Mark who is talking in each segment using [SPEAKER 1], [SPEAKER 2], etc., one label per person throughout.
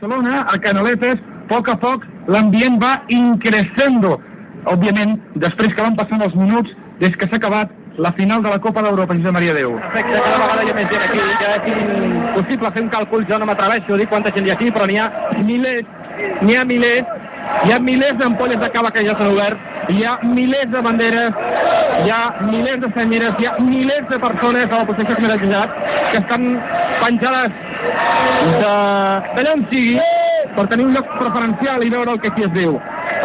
[SPEAKER 1] Barcelona, a Canaletes, a poc a poc l'ambient va increscendo. Òbviament, després que van passant els minuts, des que s'ha acabat la final de la Copa d'Europa, Josep Maria Déu.
[SPEAKER 2] Perfecte, cada vegada hi ha més gent aquí, ja és impossible fer un càlcul, jo no m'atreveixo a dir quanta gent hi ha aquí, però n'hi ha milers, n'hi ha milers, hi ha milers d'ampolles de cava que ja s'han obert, hi ha milers de banderes, hi ha milers de senyeres, hi ha milers de persones a la posició que m'he que estan penjades d'allà on sigui per tenir un lloc preferencial i veure el que aquí es diu.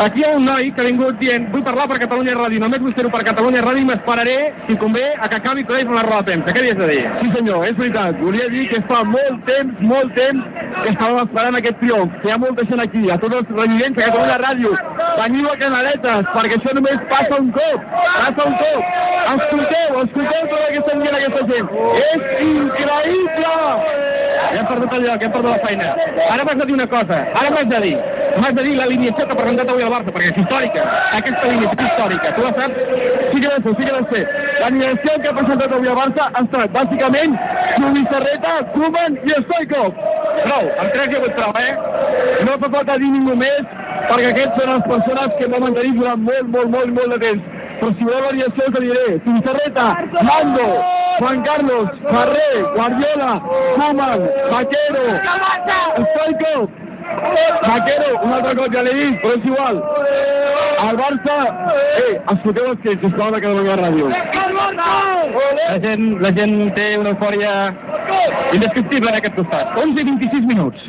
[SPEAKER 2] Aquí hi ha un noi que ha vingut dient vull parlar per Catalunya Ràdio, només vull fer-ho per Catalunya Ràdio i m'esperaré, si convé, a que acabi amb la roda de premsa. Què has de dir?
[SPEAKER 1] Sí senyor, és veritat. Volia dir que fa molt temps, molt temps, que estàvem esperant aquest triomf. Que hi ha molta gent aquí, a tots els residents de Catalunya Ràdio. Veniu a Canaletes, perquè això només passa un cop. Passa un cop. Escolteu, escolteu tot el que estan dient aquesta gent. És increïble!
[SPEAKER 2] Ja hem perdut el lloc, ja hem perdut la feina. Ara m'has de dir una cosa, ara m'has de dir, m'has de dir l'alineació que ha presentat avui el Barça, perquè és històrica, aquesta alineació és històrica, tu la saps?
[SPEAKER 1] Sí que la sé, sí que la sé. L'animació que ha presentat avui a Barça ha estat, bàsicament, Zubizarreta, Koeman i Stoikov.
[SPEAKER 2] Prou, amb tres ha hagut prou, eh?
[SPEAKER 1] No fa falta dir ningú més, perquè aquests són les persones que vam mantenir durant molt, molt, molt, molt de temps. Variació us ho diré. Zubizarreta, Mando, Juan Carlos, Ferrer, Guardiola, Koeman, Vaquero, Stoikov, Vaquero, un altre cop ja l'he dit, però és igual. El Barça... Eh, escolteu els que sisplau de Catalunya Ràdio.
[SPEAKER 2] La gent, la gent té una eufòria indescriptible en aquest costat.
[SPEAKER 1] 11 i 26 minuts.